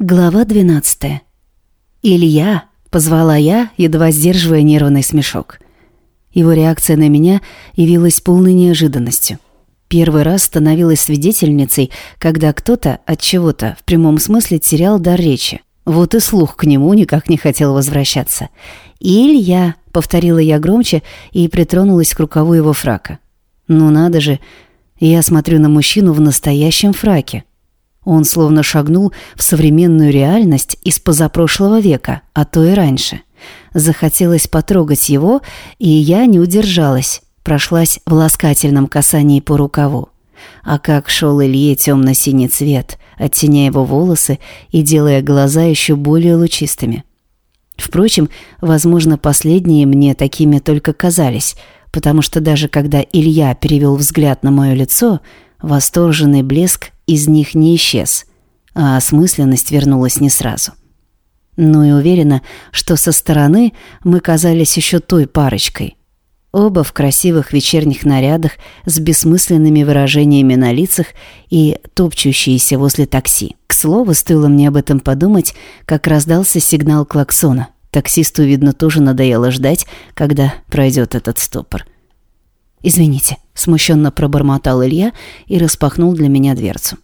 Глава 12. «Илья!» — позвала я, едва сдерживая нервный смешок. Его реакция на меня явилась полной неожиданностью. Первый раз становилась свидетельницей, когда кто-то от чего-то в прямом смысле терял дар речи. Вот и слух к нему никак не хотел возвращаться. «Илья!» — повторила я громче и притронулась к рукаву его фрака. «Ну надо же!» Я смотрю на мужчину в настоящем фраке. Он словно шагнул в современную реальность из позапрошлого века, а то и раньше. Захотелось потрогать его, и я не удержалась, прошлась в ласкательном касании по рукаву. А как шел Илье темно-синий цвет, оттеняя его волосы и делая глаза еще более лучистыми. Впрочем, возможно, последние мне такими только казались, потому что даже когда Илья перевел взгляд на мое лицо, восторженный блеск из них не исчез, а осмысленность вернулась не сразу. Но и уверена, что со стороны мы казались еще той парочкой. Оба в красивых вечерних нарядах с бессмысленными выражениями на лицах и топчущиеся возле такси. К слову, стоило мне об этом подумать, как раздался сигнал клаксона. Таксисту, видно, тоже надоело ждать, когда пройдет этот стопор. «Извините», — смущенно пробормотал Илья и распахнул для меня дверцу.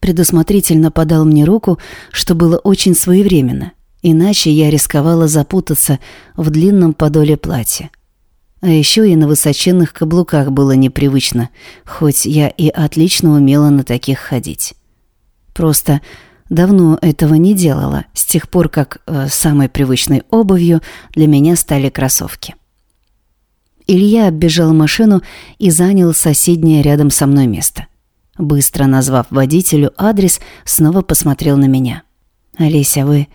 Предусмотрительно подал мне руку, что было очень своевременно, иначе я рисковала запутаться в длинном подоле платья. А еще и на высоченных каблуках было непривычно, хоть я и отлично умела на таких ходить. Просто давно этого не делала, с тех пор, как э, самой привычной обувью для меня стали кроссовки. Илья оббежал машину и занял соседнее рядом со мной место. Быстро назвав водителю адрес, снова посмотрел на меня. «Олеся, вы...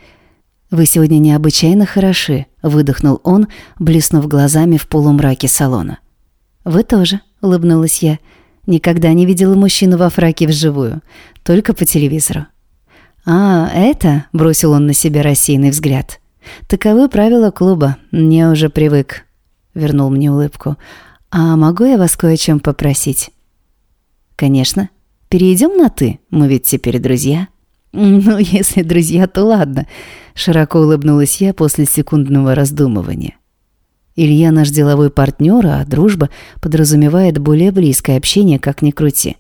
вы сегодня необычайно хороши», — выдохнул он, блеснув глазами в полумраке салона. «Вы тоже», — улыбнулась я. «Никогда не видела мужчину во фраке вживую, только по телевизору». «А, это?» — бросил он на себя рассеянный взгляд. «Таковы правила клуба, мне уже привык» вернул мне улыбку. «А могу я вас кое о чем попросить?» «Конечно. Перейдем на «ты», мы ведь теперь друзья». «Ну, если друзья, то ладно», — широко улыбнулась я после секундного раздумывания. Илья наш деловой партнер, а дружба подразумевает более близкое общение, как ни крути.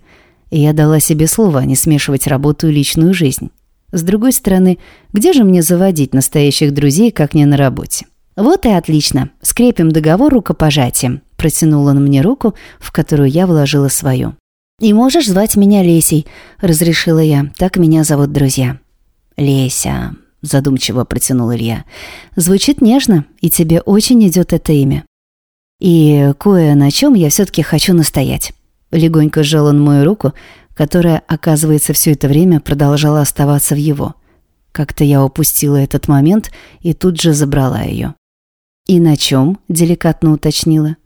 И я дала себе слово не смешивать работу и личную жизнь. С другой стороны, где же мне заводить настоящих друзей, как не на работе? «Вот и отлично. Скрепим договор рукопожатием», – протянул он мне руку, в которую я вложила свою. «И можешь звать меня Лесей», – разрешила я. «Так меня зовут друзья». «Леся», – задумчиво протянул Илья. «Звучит нежно, и тебе очень идет это имя». «И кое на чем я все-таки хочу настоять». Легонько сжал он мою руку, которая, оказывается, все это время продолжала оставаться в его. Как-то я упустила этот момент и тут же забрала ее. «И на чем?» – деликатно уточнила.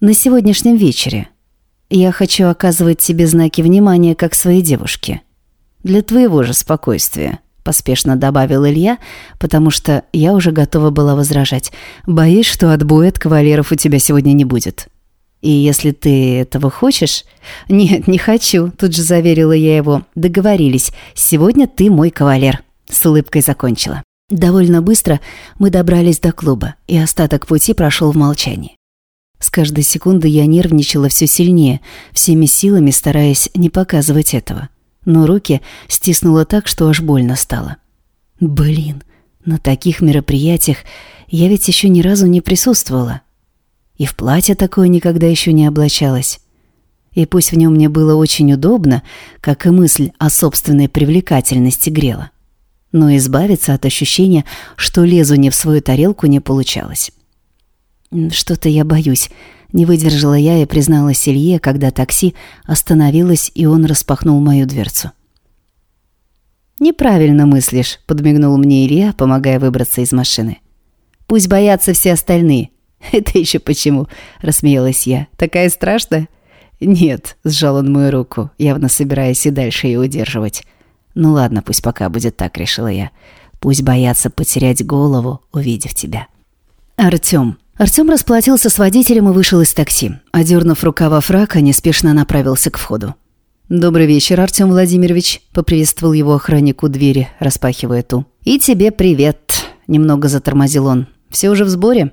«На сегодняшнем вечере. Я хочу оказывать тебе знаки внимания, как своей девушке. Для твоего же спокойствия», – поспешно добавил Илья, потому что я уже готова была возражать. «Боюсь, что отбоя от кавалеров у тебя сегодня не будет». «И если ты этого хочешь...» «Нет, не хочу», — тут же заверила я его. «Договорились. Сегодня ты мой кавалер». С улыбкой закончила. Довольно быстро мы добрались до клуба, и остаток пути прошел в молчании. С каждой секунды я нервничала все сильнее, всеми силами стараясь не показывать этого. Но руки стиснула так, что аж больно стало. Блин, на таких мероприятиях я ведь еще ни разу не присутствовала. И в платье такое никогда еще не облачалась. И пусть в нем мне было очень удобно, как и мысль о собственной привлекательности грела но избавиться от ощущения, что лезу не в свою тарелку, не получалось. «Что-то я боюсь», — не выдержала я и призналась Илье, когда такси остановилось, и он распахнул мою дверцу. «Неправильно мыслишь», — подмигнул мне Илья, помогая выбраться из машины. «Пусть боятся все остальные». «Это еще почему?» — рассмеялась я. «Такая страшная?» «Нет», — сжал он мою руку, явно собираясь и дальше ее удерживать. Ну ладно, пусть пока будет так, решила я. Пусть боятся потерять голову, увидев тебя. Артём. Артём расплатился с водителем и вышел из такси. Одернув рукава фрака, неспешно направился к входу. «Добрый вечер, Артем Владимирович», — поприветствовал его охранник у двери, распахивая ту. «И тебе привет», — немного затормозил он. «Все уже в сборе?»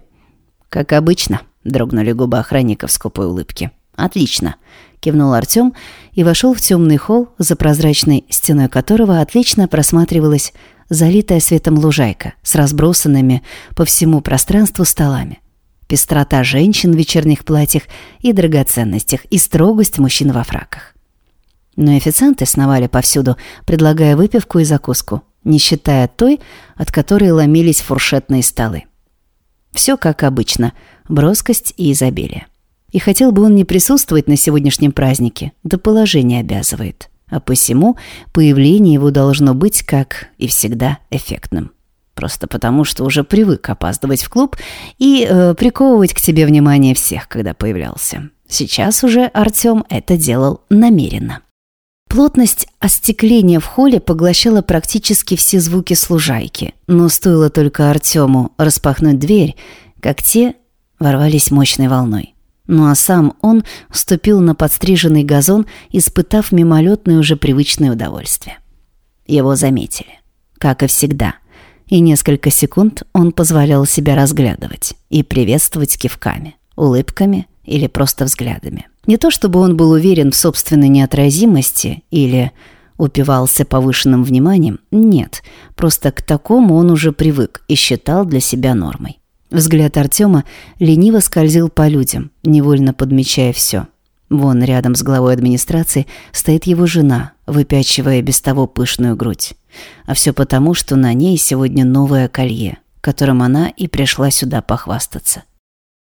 «Как обычно», — дрогнули губы охранника в скупой улыбке. «Отлично», — кивнул Артем и вошел в темный холл, за прозрачной стеной которого отлично просматривалась залитая светом лужайка с разбросанными по всему пространству столами. Пестрота женщин в вечерних платьях и драгоценностях, и строгость мужчин во фраках. Но официанты сновали повсюду, предлагая выпивку и закуску, не считая той, от которой ломились фуршетные столы. Все как обычно, броскость и изобилие. И хотел бы он не присутствовать на сегодняшнем празднике, да положение обязывает. А посему появление его должно быть, как и всегда, эффектным. Просто потому, что уже привык опаздывать в клуб и э, приковывать к себе внимание всех, когда появлялся. Сейчас уже Артём это делал намеренно. Плотность остекления в холле поглощала практически все звуки служайки, но стоило только Артему распахнуть дверь, как те ворвались мощной волной. Ну а сам он вступил на подстриженный газон, испытав мимолетное уже привычное удовольствие. Его заметили. Как и всегда. И несколько секунд он позволял себя разглядывать и приветствовать кивками, улыбками или просто взглядами. Не то чтобы он был уверен в собственной неотразимости или упивался повышенным вниманием, нет, просто к такому он уже привык и считал для себя нормой. Взгляд Артема лениво скользил по людям, невольно подмечая все. Вон рядом с главой администрации стоит его жена, выпячивая без того пышную грудь. А все потому, что на ней сегодня новое колье, которым она и пришла сюда похвастаться.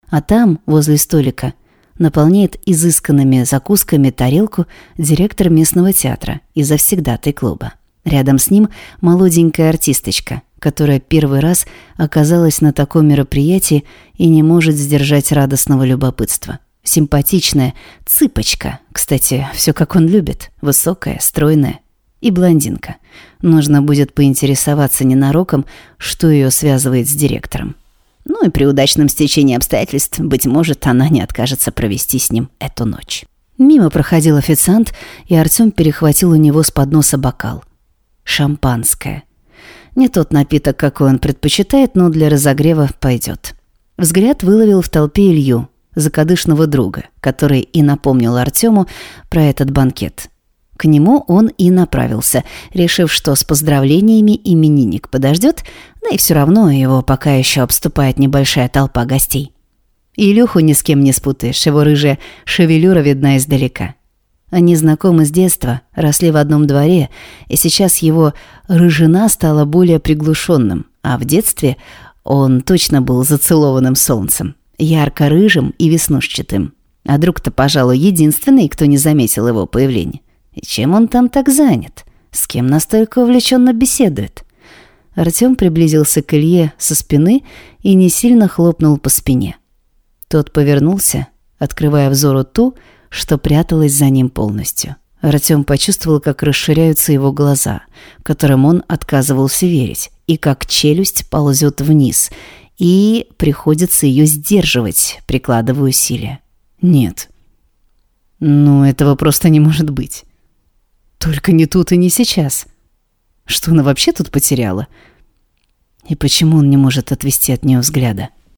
А там, возле столика, наполняет изысканными закусками тарелку директор местного театра и завсегдатай клуба. Рядом с ним молоденькая артисточка – которая первый раз оказалась на таком мероприятии и не может сдержать радостного любопытства. Симпатичная цыпочка, кстати, все как он любит, высокая, стройная и блондинка. Нужно будет поинтересоваться ненароком, что ее связывает с директором. Ну и при удачном стечении обстоятельств, быть может, она не откажется провести с ним эту ночь. Мимо проходил официант, и Артём перехватил у него с подноса бокал. Шампанское. Не тот напиток, какой он предпочитает, но для разогрева пойдет. Взгляд выловил в толпе Илью, закадышного друга, который и напомнил Артему про этот банкет. К нему он и направился, решив, что с поздравлениями именинник подождет, да и все равно его пока еще обступает небольшая толпа гостей. Илюху ни с кем не спутаешь, его рыжая шевелюра видна издалека. Они знакомы с детства, росли в одном дворе, и сейчас его рыжина стала более приглушенным, а в детстве он точно был зацелованным солнцем, ярко-рыжим и веснушчатым. А друг-то, пожалуй, единственный, кто не заметил его появления. И чем он там так занят? С кем настолько увлеченно беседует? Артем приблизился к Илье со спины и не сильно хлопнул по спине. Тот повернулся, открывая взору ту, что пряталась за ним полностью. Артём почувствовал, как расширяются его глаза, которым он отказывался верить, и как челюсть ползет вниз, и приходится ее сдерживать, прикладывая усилия. Нет. Ну, этого просто не может быть. Только не тут и не сейчас. Что она вообще тут потеряла? И почему он не может отвести от нее взгляда? —